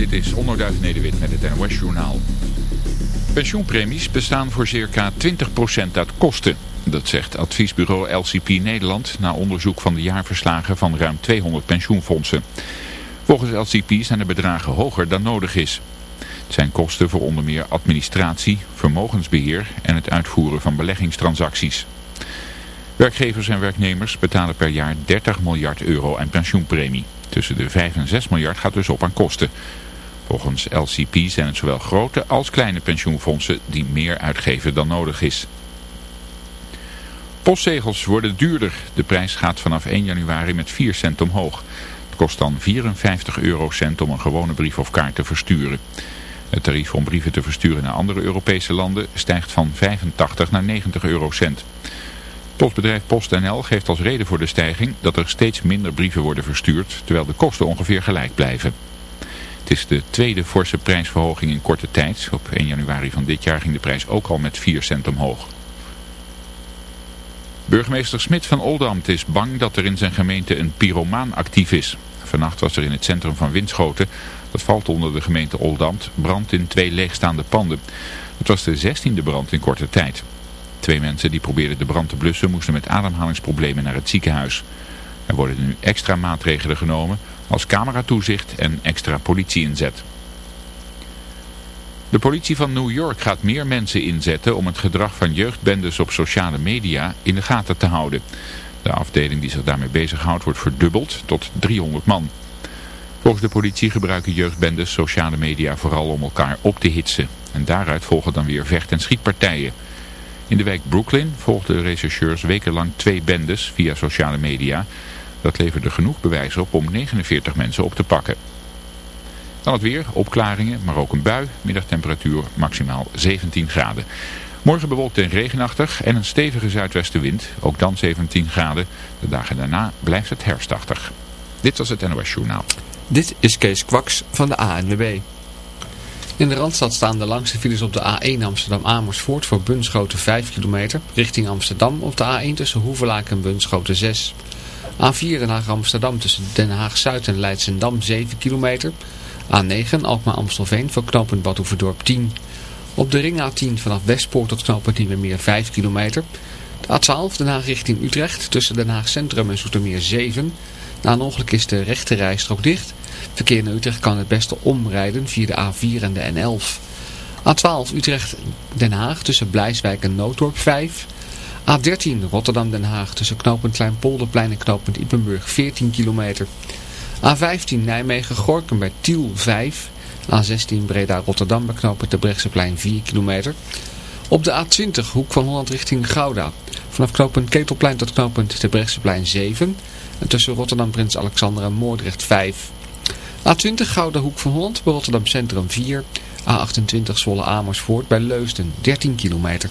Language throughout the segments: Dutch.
Dit is Onderduif Nederwit met het NOS Journaal. Pensioenpremies bestaan voor circa 20% uit kosten. Dat zegt adviesbureau LCP Nederland na onderzoek van de jaarverslagen van ruim 200 pensioenfondsen. Volgens LCP zijn de bedragen hoger dan nodig is. Het zijn kosten voor onder meer administratie, vermogensbeheer en het uitvoeren van beleggingstransacties. Werkgevers en werknemers betalen per jaar 30 miljard euro aan pensioenpremie. Tussen de 5 en 6 miljard gaat dus op aan kosten. Volgens LCP zijn het zowel grote als kleine pensioenfondsen die meer uitgeven dan nodig is. Postzegels worden duurder. De prijs gaat vanaf 1 januari met 4 cent omhoog. Het kost dan 54 eurocent om een gewone brief of kaart te versturen. Het tarief om brieven te versturen naar andere Europese landen stijgt van 85 naar 90 eurocent. Postbedrijf PostNL geeft als reden voor de stijging dat er steeds minder brieven worden verstuurd, terwijl de kosten ongeveer gelijk blijven. Het is de tweede forse prijsverhoging in korte tijd. Op 1 januari van dit jaar ging de prijs ook al met 4 cent omhoog. Burgemeester Smit van Oldambt is bang dat er in zijn gemeente een pyromaan actief is. Vannacht was er in het centrum van Winschoten, dat valt onder de gemeente Oldambt, brand in twee leegstaande panden. Het was de zestiende brand in korte tijd. Twee mensen die probeerden de brand te blussen moesten met ademhalingsproblemen naar het ziekenhuis. Er worden nu extra maatregelen genomen als cameratoezicht en extra politie-inzet. De politie van New York gaat meer mensen inzetten om het gedrag van jeugdbendes op sociale media in de gaten te houden. De afdeling die zich daarmee bezighoudt wordt verdubbeld tot 300 man. Volgens de politie gebruiken jeugdbendes sociale media vooral om elkaar op te hitsen. En daaruit volgen dan weer vecht- en schietpartijen. In de wijk Brooklyn volgden rechercheurs wekenlang twee bendes via sociale media. Dat leverde genoeg bewijs op om 49 mensen op te pakken. Dan het weer, opklaringen, maar ook een bui. Middagtemperatuur maximaal 17 graden. Morgen bewolkt en regenachtig en een stevige zuidwestenwind. Ook dan 17 graden. De dagen daarna blijft het herfstachtig. Dit was het NOS Journaal. Dit is Kees Kwaks van de ANWB. In de Randstad staan de langste files op de A1 Amsterdam-Amersfoort voor Bunschoten 5 kilometer. Richting Amsterdam op de A1 tussen Hoevelaak en Bunschoten 6. A4 Den Haag-Amsterdam tussen Den Haag-Zuid en Leidsendam 7 kilometer. A9 Alkmaar-Amstelveen voor knooppunt Badhoevedorp 10. Op de ring A10 vanaf Westpoort tot knooppunt meer 5 kilometer. De A12 Den Haag richting Utrecht tussen Den Haag Centrum en Zoetermeer 7. Na een ongeluk is de rechte rijstrook dicht... Verkeer naar Utrecht kan het beste omrijden via de A4 en de N11. A12 Utrecht-Den Haag tussen Blijswijk en Noodorp 5. A13 Rotterdam-Den Haag tussen knooppunt Kleinpolderplein en knooppunt Ippenburg 14 kilometer. A15 Nijmegen-Gorkum bij Tiel 5. A16 Breda-Rotterdam bij knooppunt de Brechtseplein 4 kilometer. Op de A20 Hoek van Holland richting Gouda. Vanaf knooppunt Ketelplein tot knooppunt de Brechtseplein 7. En tussen Rotterdam Prins Alexander en Moordrecht 5. A20 Gouden Hoek van Holland bij Rotterdam Centrum 4. A28 Zwolle Amersfoort bij Leusden 13 kilometer.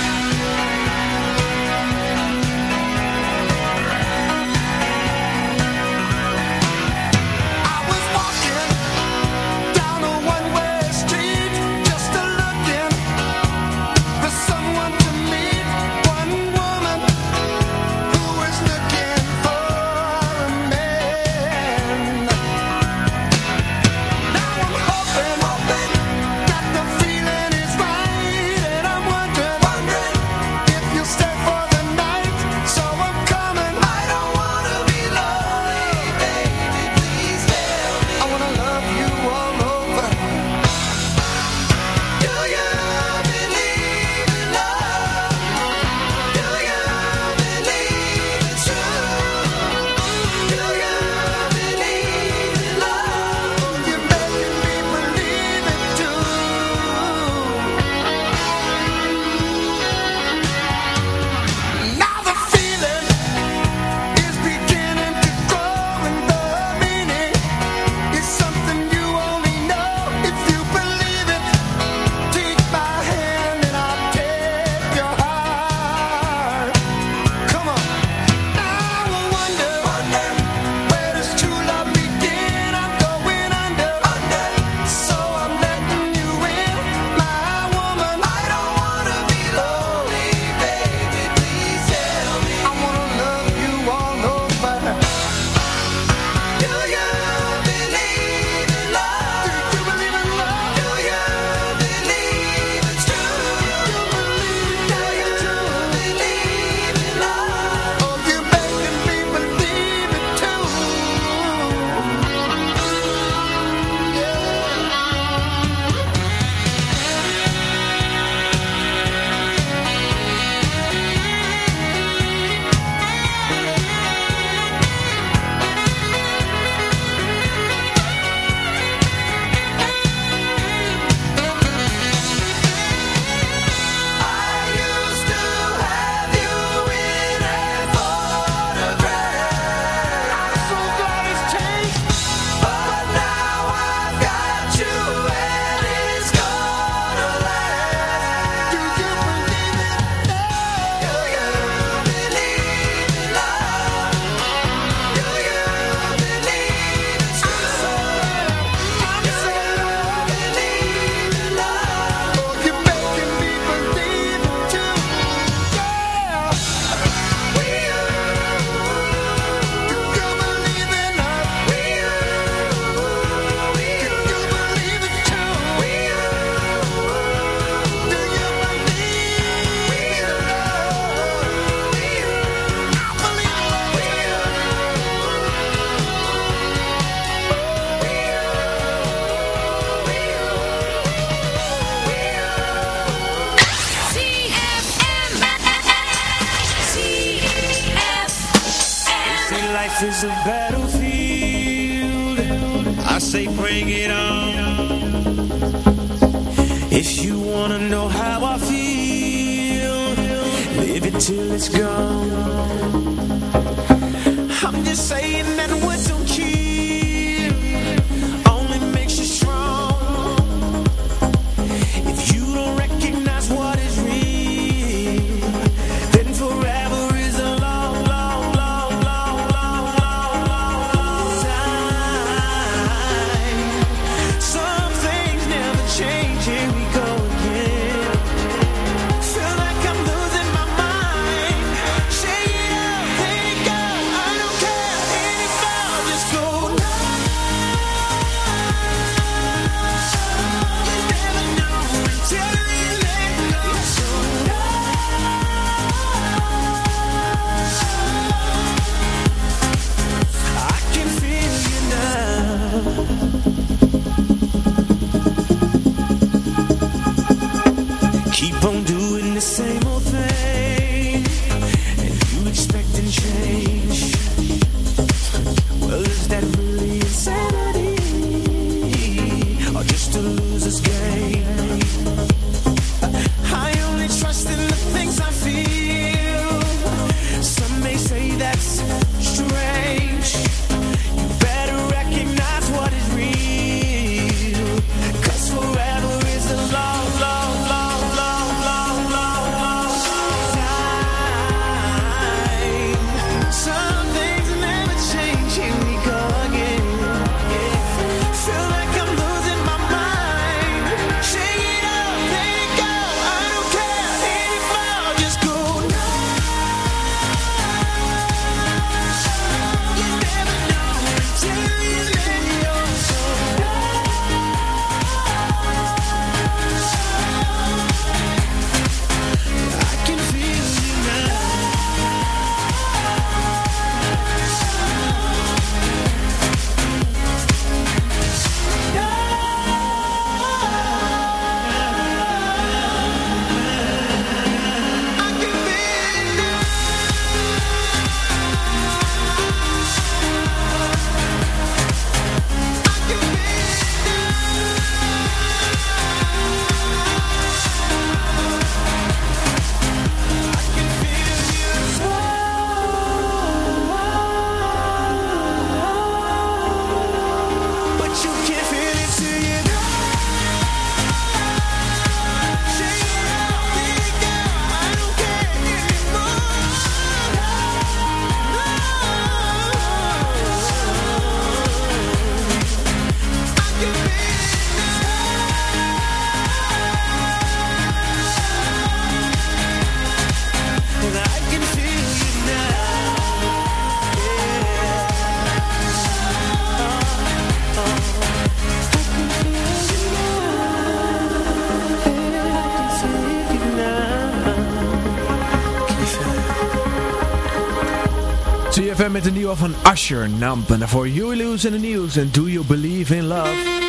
CFM met de nieuwe van Usher, Namp. En daarvoor You Lose in the News en Do You Believe in Love.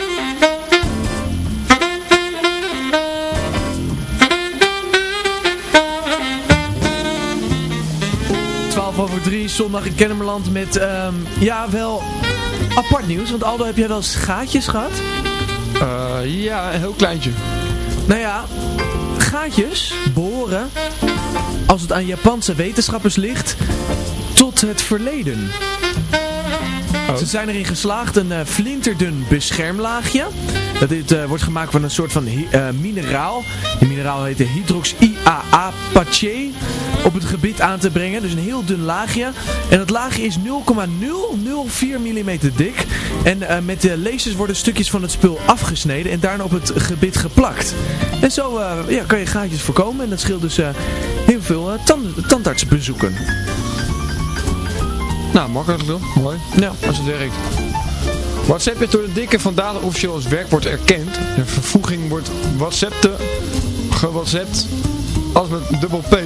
Over drie, zondag in Kennemerland met, ehm, ja wel, apart nieuws. Want Aldo, heb jij wel gaatjes gehad? Eh, ja, een heel kleintje. Nou ja, gaatjes behoren, als het aan Japanse wetenschappers ligt, het verleden. Ze zijn erin geslaagd een eh, flinterdun beschermlaagje. Dat dit, eh, wordt gemaakt van een soort van eh, mineraal. Die mineraal heet de hydrox-IAA-Paché. Op het gebied aan te brengen. Dus een heel dun laagje. En dat laagje is 0,004 mm dik. En met de lasers worden stukjes van het spul afgesneden. En daarna op het gebit geplakt. En zo ja, kan je gaatjes voorkomen. En dat scheelt dus heel veel tand tandartsbezoeken. Nou, makkelijk toch? Mooi. Ja. Als het werkt. WhatsApp is door de dikke van Dalen officieel als werkwoord erkend. De vervoeging wordt WhatsApp te gewhatsappt als met dubbel P.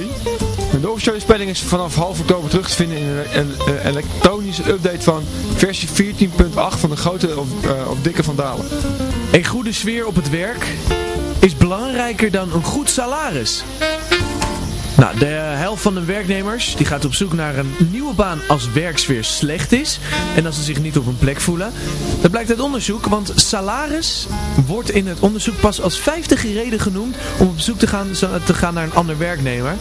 De officiële spelling is vanaf half oktober terug te vinden in een ele- elektronische update van versie 14.8 van de grote of, eh, of dikke van Dalen. Een goede sfeer op het werk is belangrijker dan een goed salaris. Nou, de helft van de werknemers die gaat op zoek naar een nieuwe baan als werksfeer slecht is en als ze zich niet op een plek voelen. Dat blijkt uit onderzoek, want salaris wordt in het onderzoek pas als vijfde reden genoemd om op zoek te gaan, te gaan naar een ander werknemer.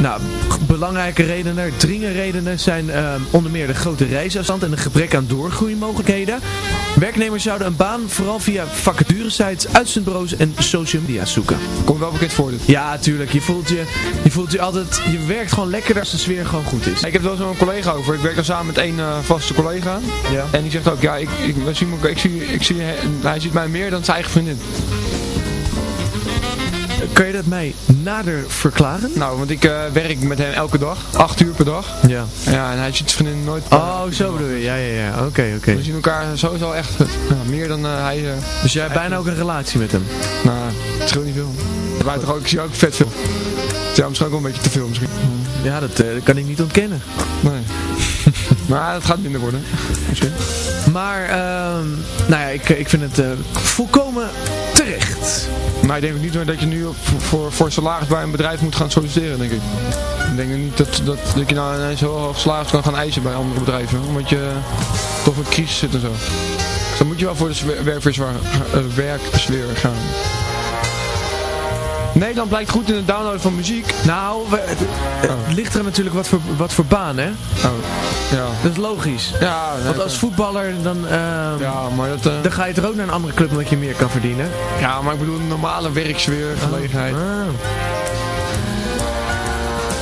Nou, belangrijke redenen, dringende redenen zijn ehm, onder meer de grote reisafstand en een gebrek aan doorgroeimogelijkheden. Werknemers zouden een baan vooral via vacaturesites, uitzendbureaus en social media zoeken. Komt wel bekend voor dit. Ja, tuurlijk. Je voelt je, je voelt je altijd, je werkt gewoon lekkerder als de sfeer gewoon goed is. Ik heb er wel zo'n collega over. Ik werk dan samen met één eh, vaste collega. Ja. En die zegt ook, ja, ik, ik, elkaar- ik, zie, ik zie, hij ziet mij meer dan zijn eigen vriendin. Kan je dat mij nader verklaren? Nou, want ik eh, werk met hem elke dag, acht uur per dag. Ja. Ja, en hij ziet zijn vriendin nooit. Oh, zo bedoel je. Ja, ja, ja. Oké, oké. We zien elkaar sowieso echt ja, meer dan eh, hij... eh, Dus jij hebt bijna ook een relatie met hem? nou, het scheelt niet veel. Wij toch ook, ik zie ook vet veel. Ja, misschien ook wel een beetje te veel misschien. Ja, dat, kan ik niet ontkennen. Nee. maar het gaat minder worden. Misschien. Maar, ehm, nou ja, ik, ik vind het eh, volkomen. Maar ik denk ook niet dat je nu op, voor, voor salaris bij een bedrijf moet gaan solliciteren, denk ik. Ik denk niet dat, dat, dat je nou ineens zo hoog salaris kan gaan eisen bij andere bedrijven. Omdat je toch met crisis zit en zo. Dus dan moet je wel voor de eh, werksfeer gaan. Nederland blijkt goed in het downloaden van muziek. Nou, we- het, Oh. ligt er natuurlijk wat voor, wat voor baan, hè? Oh, ja. Dat is logisch. Ja, nee, Want als voetballer, dan, ehm, ja, maar dat... eh, dan ga je toch ook naar een andere club omdat je meer kan verdienen? ja, maar ik bedoel een normale werksfeer, gelegenheid. Ah.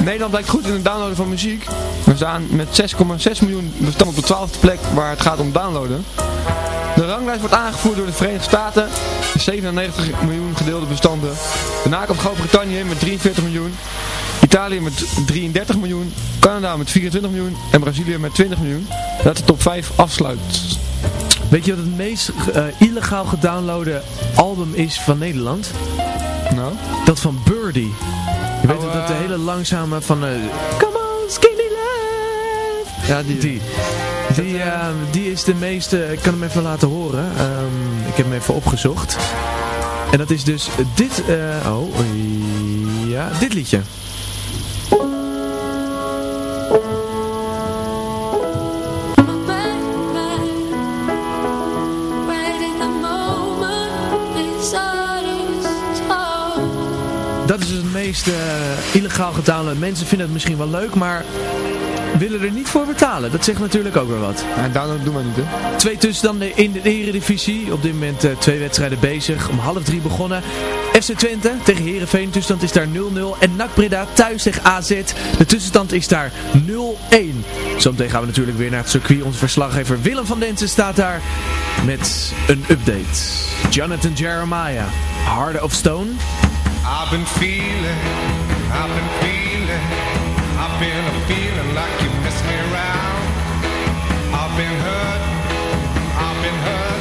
Nederland blijkt goed in het downloaden van muziek. We staan met 6,6 miljoen bestand op de 12e plek waar het gaat om downloaden. De ranglijst wordt aangevoerd door de Verenigde Staten. 97 miljoen gedeelde bestanden. Daarna komt Groot-Brittannië met 43 miljoen. Italië met 33 miljoen. Canada met 24 miljoen. En Brazilië met 20 miljoen. Dat de top 5 afsluit. Weet je wat het meest eh, illegaal gedownloade album is van Nederland? Nou? Dat van Birdie. Je weet Oh, dat de hele langzame van... eh, Come on, skinny love. Ja, die. Die. Die, eh, die is de meeste... Ik kan hem even laten horen. Ehm, ik heb hem even opgezocht. En dat is dus dit... eh, oh, ja, dit liedje. Dat is dus het meest eh, illegaal gedownload. Mensen vinden het misschien wel leuk, maar willen er niet voor betalen. Dat zegt natuurlijk ook weer wat. Ja, download doen we niet, hè? Twee tussenstanden in de Eredivisie. Op dit moment eh, twee wedstrijden bezig. Om half drie begonnen. FC Twente tegen Heerenveen. De tussenstand is daar 0-0. En NAC Breda thuis tegen AZ. De tussenstand is daar 0-1. Zometeen gaan we natuurlijk weer naar het circuit. Onze verslaggever Willem van Densen staat daar met een update. Jonathan Jeremiah. Heart of Stone. I've been feeling, I've been feeling, I've been a feeling like you miss me around. I've been hurt, I've been hurt,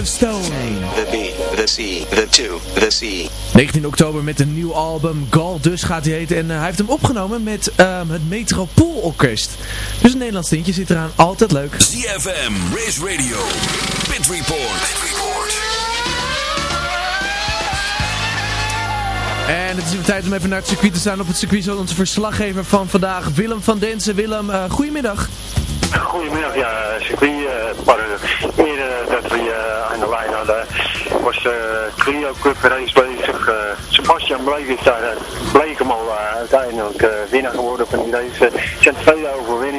of Stone. The B, the C, the 2, the C. 19 oktober met een nieuw album, Gal Dus gaat hij heten. En eh, hij heeft hem opgenomen met ehm, het Metropoolorkest. Dus een Nederlands tintje zit eraan, altijd leuk. ZFM, Race Radio, Pit Report. En het is weer tijd om even naar het circuit te staan. Op het circuit is onze verslaggever van vandaag, Willem van Densen. Willem, eh, goedemiddag. Goedemiddag, ja, circuit. eh, eh, eerder dat we eh, aan de lijn hadden, was de Clio Cup race bezig. Eh, Sebastian Bleek is daar, eh, bleek hem al eh, uiteindelijk eh, winnaar geworden van die race. Eh, Het zijn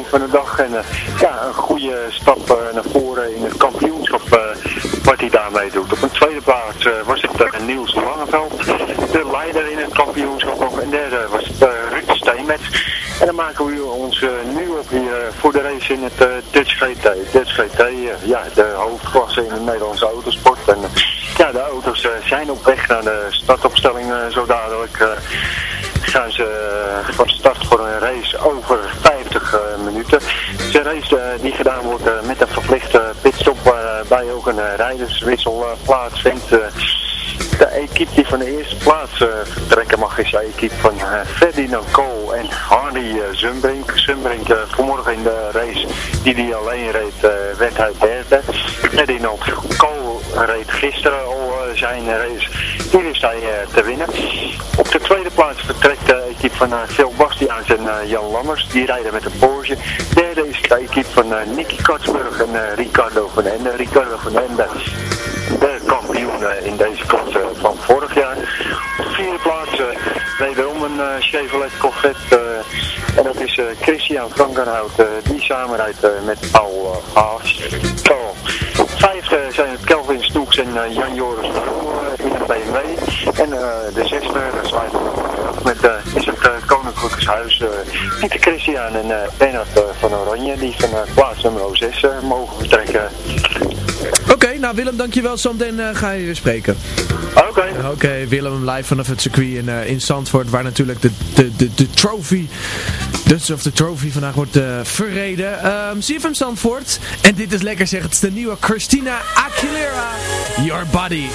van de dag en eh, ja, een goede stap eh, naar voren in het kampioenschap eh, wat hij daarmee doet. Op een tweede plaats eh, was het eh, Niels Langeveld, de leider in het kampioenschap nog. En derde was het eh, Ruud Steenmetz. En dan maken we ons nu op hier voor de race in het eh, Dutch GT. Dutch GT, eh, ja, de hoofdklasse in de Nederlandse autosport. En eh, ja, de auto's zijn op weg naar de startopstelling zo dadelijk. gaan ze van start voor een race over 50 eh, minuten. Het is een race die gedaan wordt met een verplichte pitstop waarbij ook een rijderswissel plaatsvindt. De equipe die van de eerste plaats eh, vertrekken mag is de equipe van eh, Ferdinand Kool en Hardy uh, Zumbrink. Zumbrink vanmorgen in de race die hij alleen reed, werd hij derde. Ferdinand Kool reed gisteren al zijn race. Hier is hij te winnen. Op de tweede plaats vertrekt de equipe van uh, Phil Bastiaans en Jan Lammers. Die rijden met een Porsche. Derde is de equipe van Nicky Katsburg en Ricardo van Ende. Ricardo van Ende de kampioen in deze klasse van vorig jaar. Op de vierde plaats eh, wederom een eh, Chevrolet eh, en dat is eh, Christian Frankenhout die samenrijdt met Paul Haas. Zo. Vijfde zijn het Kelvin Snoeks en Jan Joris in een BMW. En de zesde, dat met, is het Koninklijke Huis. Pieter Christian en Bernard van Oranje die van plaats nummer 6 eh, mogen vertrekken. Oké, nou Willem, dankjewel. Zometeen ga je weer spreken. Oké. Oké, Willem live vanaf het circuit in, eh, in Zandvoort, waar natuurlijk de, de, de, de trophy, Dutch of the Trophy vandaag wordt eh, verreden. Um, CFM Zandvoort. En dit is lekker zeg, het is de nieuwe Christina Aguilera, Your Body.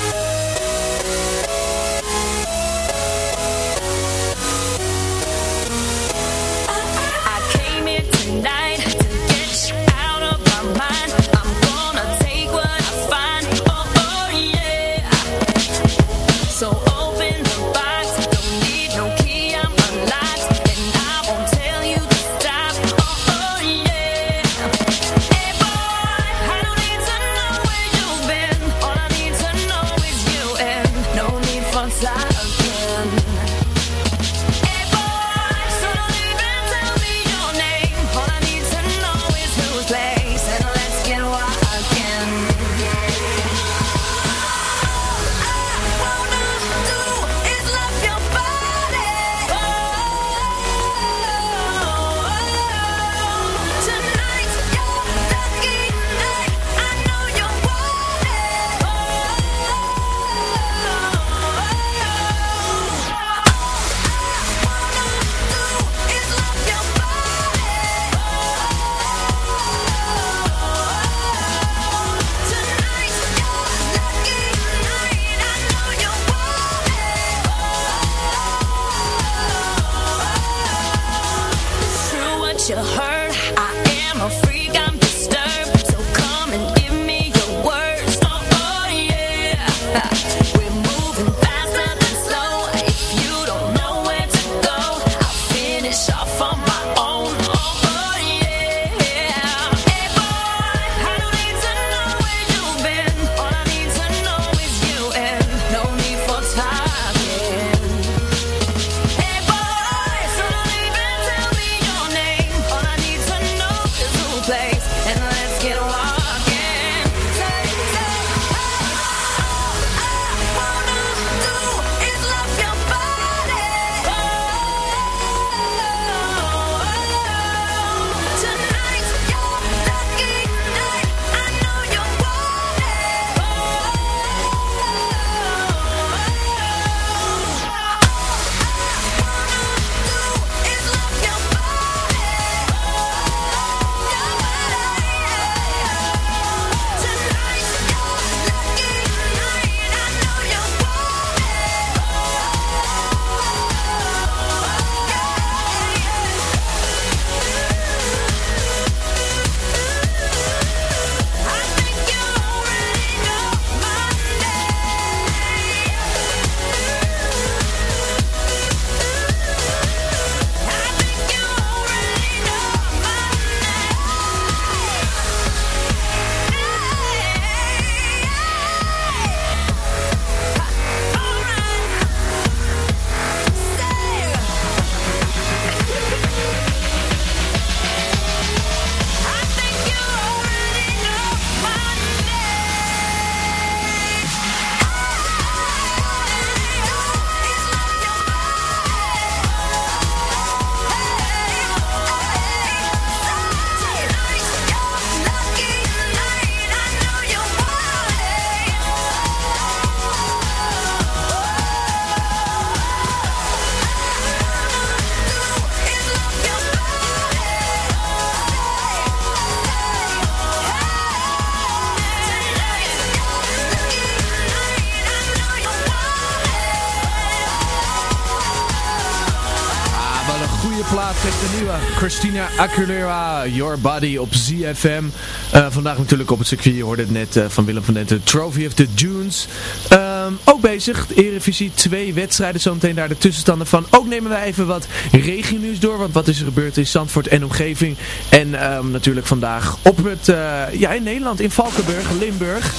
Aguilera, Your Body op ZFM. Eh, vandaag natuurlijk op het circuit, je hoorde het net eh, van Willem van Denten, Trophy of the Dunes. Ehm, ook bezig, de Eredivisie, twee wedstrijden, zometeen daar de tussenstanden van. Ook nemen wij even wat regionieuws door, want wat is er gebeurd in Zandvoort en omgeving. En ehm, natuurlijk vandaag op het, eh, ja in Nederland, in Valkenburg, Limburg.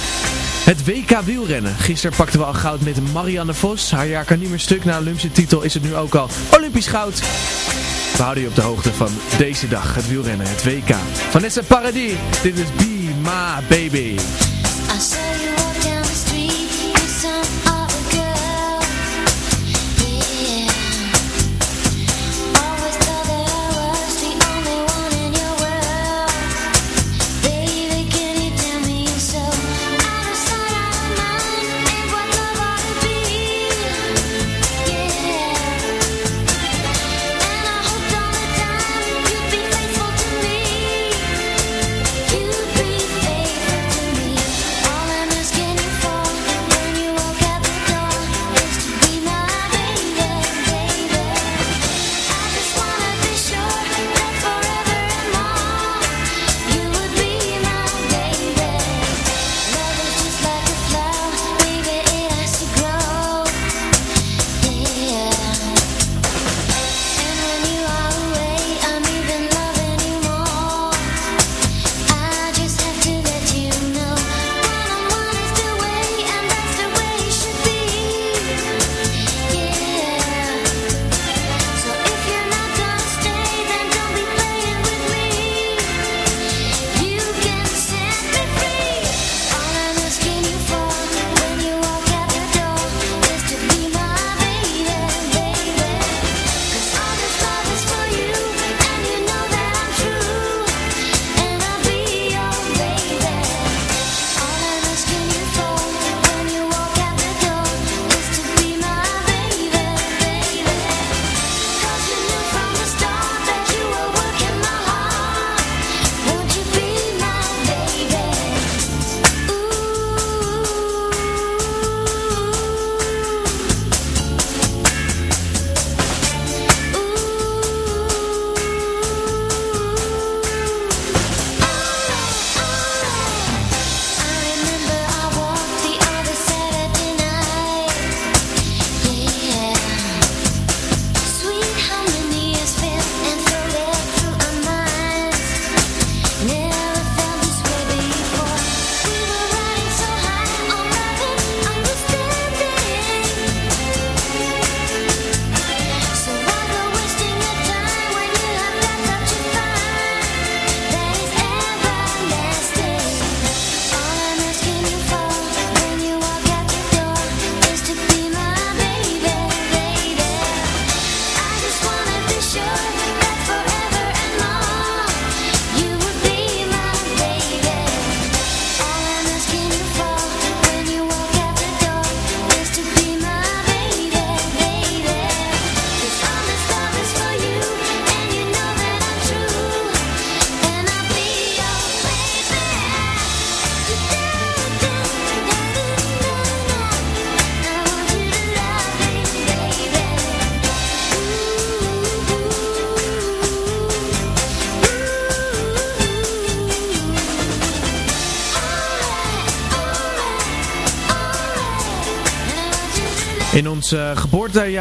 Het WK wielrennen. Gisteren pakten we al goud met Marianne Vos. Haar jaar kan niet meer stuk. Na Olympische titel is het nu ook al Olympisch goud. We houden je op de hoogte van deze dag. Het wielrennen, het WK. Vanessa Paradis. Dit is Be My Baby.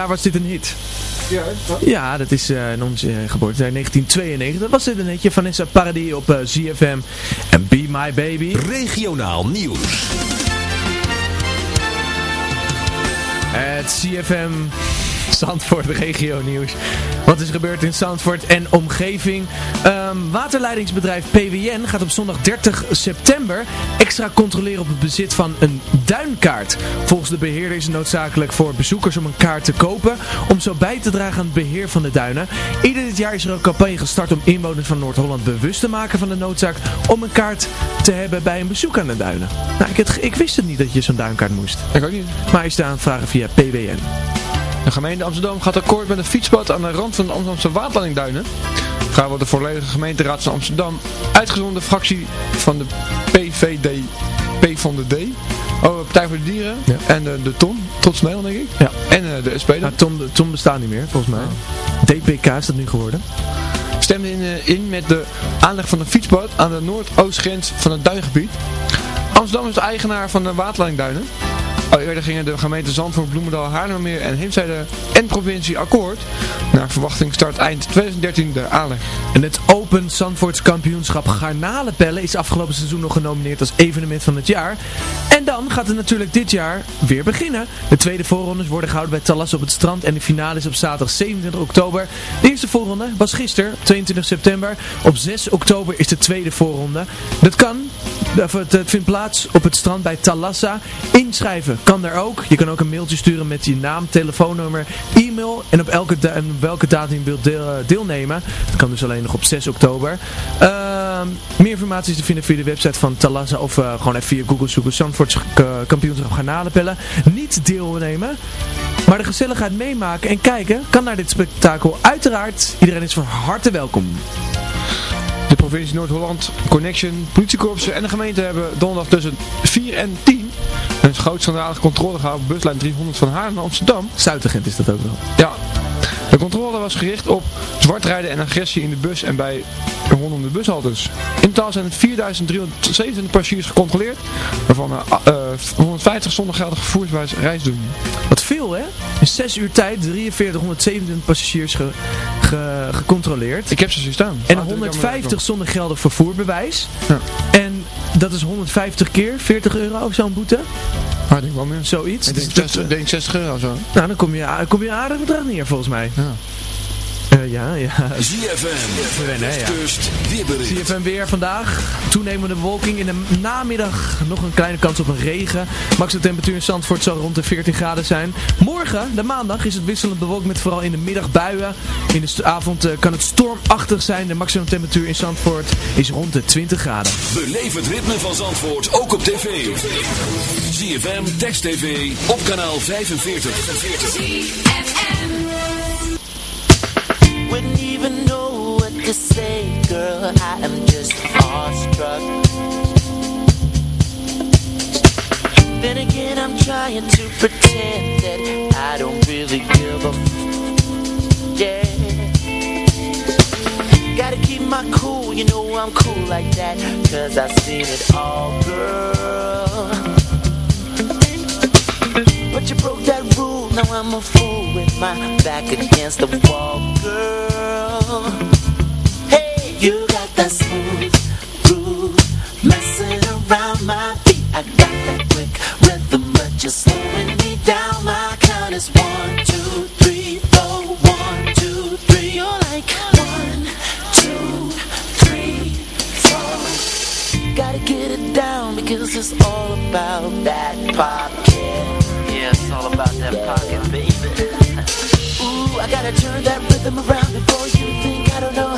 Was dit een hit. Ja, dat is eh, in ons eh, geboortejaar 1992. Was dit een hitje Vanessa Paradis op eh, ZFM en Be My Baby. Regionaal nieuws. Het CFM Zandvoort regio nieuws. Wat is gebeurd in Zandvoort en omgeving? Ehm, waterleidingsbedrijf PWN gaat op zondag 30 september extra controleren op het bezit van een duinkaart. Volgens de beheerder is het noodzakelijk voor bezoekers om een kaart te kopen om zo bij te dragen aan het beheer van de duinen. Ieder dit jaar is er een campagne gestart om inwoners van Noord-Holland bewust te maken van de noodzaak om een kaart te hebben bij een bezoek aan de duinen. Nou, ik, het, ik wist het niet dat je zo'n duinkaart moest. Ik ook niet. Maar is de aanvragen via PWN. De gemeente Amsterdam gaat akkoord met een fietspad aan de rand van de Amsterdamse waterleidingduinen. Gaan wordt de volledige gemeenteraad van Amsterdam, uitgezonderd de fractie van de PVD, P van de D, oh, Partij voor de Dieren en de, de Ton, Nederland denk ik. Ja. En eh, de SP. Nou, Tom, Tom bestaat niet meer, volgens mij. DPK is dat nu geworden. Stemde in, eh, in met de aanleg van een fietspad aan de noordoostgrens van het duingebied. Amsterdam is de eigenaar van de waterleidingduinen. Al eerder gingen de gemeenten Zandvoort, Bloemendaal, Haarlemmermeer en Heemstede en provincie akkoord. Naar verwachting start eind 2013 de aanleg. En het Open Zandvoorts kampioenschap Garnalenpellen is afgelopen seizoen nog genomineerd als evenement van het jaar. En dan gaat het natuurlijk dit jaar weer beginnen. De tweede voorrondes worden gehouden bij Talas op het strand en de finale is op zaterdag 27 oktober. De eerste voorronde was gisteren, op 22 september. Op 6 oktober is de tweede voorronde. Dat kan, het, vindt plaats op het strand bij Talassa. Inschrijven kan daar ook. Je kan ook een mailtje sturen met je naam, telefoonnummer, e-mail en op, welke datum je wilt eh, deelnemen. Dat kan dus alleen nog op 6 oktober. Ehm, meer informatie is te vinden via de website van Talassa of eh, gewoon even via Google zoeken. Zandvoorts eh, kampioenschap garnalenpellen. Niet deelnemen, maar de gezelligheid meemaken en kijken kan naar dit spektakel. Uiteraard, iedereen is van harte welkom. De provincie Noord-Holland, Connection, politiekorpsen en de gemeente hebben donderdag tussen 4 en 10 een controle gehouden op buslijn 300 van Haarlem naar Amsterdam. Zuidagent is dat ook wel. Ja. De controle was gericht op zwartrijden en agressie in de bus en bij rondom de bushaltes. In totaal zijn het 4.327 passagiers gecontroleerd, waarvan er eh, 150 zonder geldig vervoerswijs reis doen. Wat veel hè? In 6 uur tijd 4327 passagiers ge- ge- gecontroleerd. Ik heb ze zien staan. En Later 150 zonder geldig vervoerbewijs. Ja. En dat is 150 keer 40 euro zo'n boete. Ah, ik denk wel meer. Zoiets. Ik denk, Dus dat, 60, ik denk 60 euro of zo. nou, dan kom je, a- kom je aardig bedrag neer volgens mij. Ja. Eh, ja, ja. ZFM, wennen, hè, ja. Westkust, weerbericht. CFM weer vandaag. Toenemende bewolking. In de namiddag nog een kleine kans op een regen. Maximum temperatuur in Zandvoort zal rond de 14 graden zijn. Morgen, de maandag, is het wisselend bewolkt met vooral in de middag buien. In de avond eh, kan het stormachtig zijn. De maximum temperatuur in Zandvoort is rond de 20 graden. Beleef het ritme van Zandvoort ook op tv. ZFM, Text TV, op kanaal 45. Wouldn't even know what to say, girl. I am just awestruck. Then again, I'm trying to pretend that I don't really give a yeah. Gotta keep my cool, you know I'm cool like that. Cause I've seen it all, girl. But you broke that rule, now I'm a fool with my back against the wall, girl. Hey, you got that smooth groove messing around my feet. I got that quick rhythm, but you're slowing me down. My count is one, two, three, four, one, two, three. You're like one, two, three, four. Gotta get it down because it's all about that pocket. Yeah, it's all about that pocket, baby. Ooh, I gotta turn that rhythm around before you think I don't know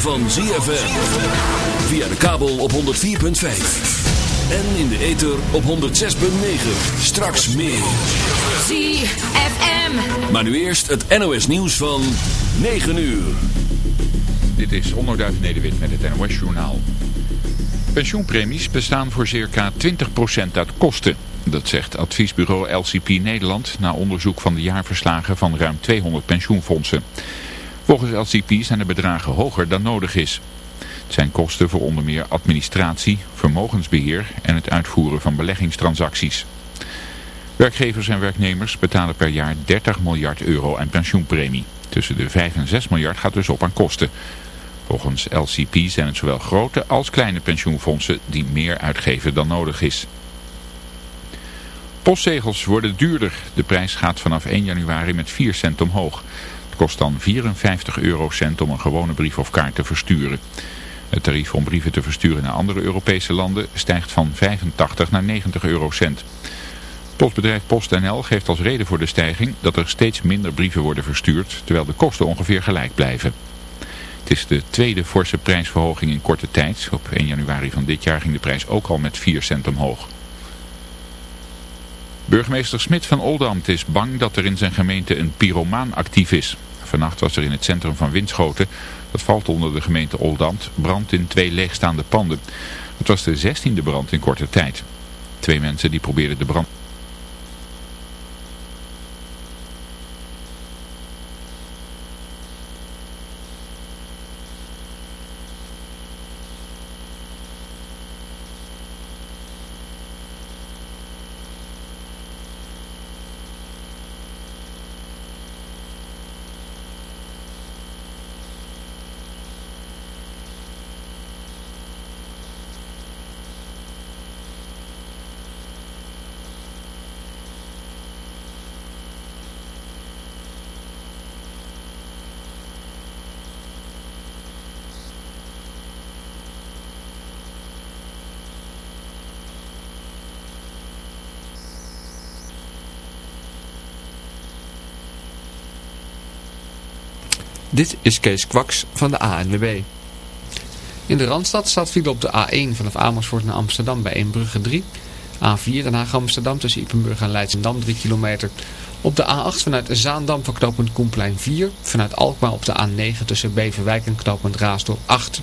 van ZFM. Via de kabel op 104.5. En in de ether op 106.9. Straks meer. ZFM. Maar nu eerst het NOS nieuws van 9 uur. Dit is Onderduif Nederwit met het NOS Journaal. Pensioenpremies bestaan voor circa 20% uit kosten. Dat zegt adviesbureau LCP Nederland na onderzoek van de jaarverslagen van ruim 200 pensioenfondsen. Volgens LCP zijn de bedragen hoger dan nodig is. Het zijn kosten voor onder meer administratie, vermogensbeheer en het uitvoeren van beleggingstransacties. Werkgevers en werknemers betalen per jaar 30 miljard euro aan pensioenpremie. Tussen de 5 en 6 miljard gaat dus op aan kosten. Volgens LCP zijn het zowel grote als kleine pensioenfondsen die meer uitgeven dan nodig is. Postzegels worden duurder. De prijs gaat vanaf 1 januari met 4 cent omhoog. Kost dan 54 eurocent om een gewone brief of kaart te versturen. Het tarief om brieven te versturen naar andere Europese landen stijgt van 85 naar 90 eurocent. Postbedrijf PostNL geeft als reden voor de stijging dat er steeds minder brieven worden verstuurd, terwijl de kosten ongeveer gelijk blijven. Het is de tweede forse prijsverhoging in korte tijd. Op 1 januari van dit jaar ging de prijs ook al met 4 cent omhoog. Burgemeester Smit van Oldambt is bang dat er in zijn gemeente een pyromaan actief is. Vannacht was er in het centrum van Winschoten, dat valt onder de gemeente Oldambt, brand in twee leegstaande panden. Het was de zestiende brand in korte tijd. Twee mensen die probeerden de brand... Dit is Kees Kwaks van de ANWB. In de Randstad staat file op de A1 vanaf Amersfoort naar Amsterdam bij Eembrugge 3. A4 Den Haag Amsterdam tussen Ippenburg en Leidschendam 3 kilometer. Op de A8 vanuit Zaandam van knooppunt Koenplein 4. Vanuit Alkmaar op de A9 tussen Beverwijk en knooppunt Raasdorp 8.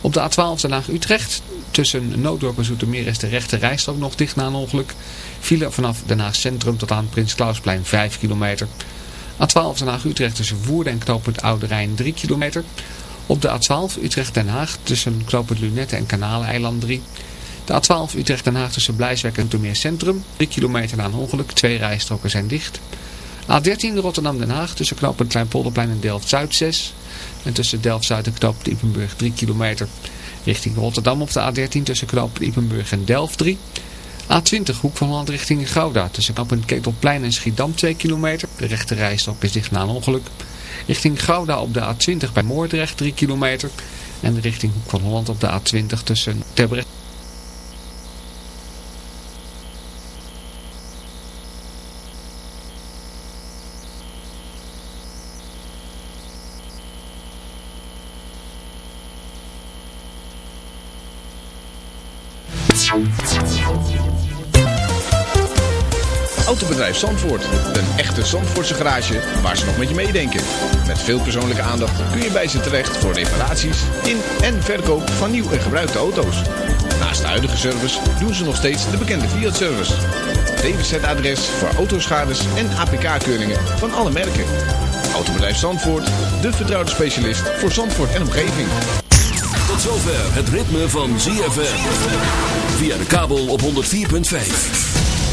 Op de A12 Den Haag Utrecht tussen Nooddorp en Zoetermeer is de rechte rijstrook nog dicht na een ongeluk. File vanaf Den Haag Centrum tot aan Prins Klausplein 5 kilometer. A12 Den Haag Utrecht tussen Woerden en knooppunt Oude Rijn 3 kilometer. Op de A12 Utrecht Den Haag tussen knooppunt Lunette en Kanaleiland 3. De A12 Utrecht Den Haag tussen Blijswijk en Toemeer Centrum 3 kilometer na een ongeluk. Twee rijstroken zijn dicht. A13 Rotterdam Den Haag tussen knooppunt Kleinpolderplein en Delft Zuid 6. En tussen Delft Zuid en knooppunt Ippenburg 3 kilometer. Richting Rotterdam op de A13 tussen knooppunt Ippenburg en Delft 3. A20 Hoek van Holland richting Gouda tussen knooppunt Ketelplein en Schiedam 2 kilometer. De rechte rijstrook is dicht na een ongeluk. Richting Gouda op de A20 bij Moordrecht 3 kilometer. En richting Hoek van Holland op de A20 tussen Terbrecht. Zandvoort. Een echte Zandvoortse garage waar ze nog met je meedenken. Met veel persoonlijke aandacht kun je bij ze terecht voor reparaties in en verkoop van nieuw en gebruikte auto's. Naast de huidige service doen ze nog steeds de bekende Fiat-service. DWZ-adres voor autoschades en APK-keuringen van alle merken. Autobedrijf Zandvoort, de vertrouwde specialist voor Zandvoort en omgeving. Tot zover het ritme van ZFM. Via de kabel op 104.5.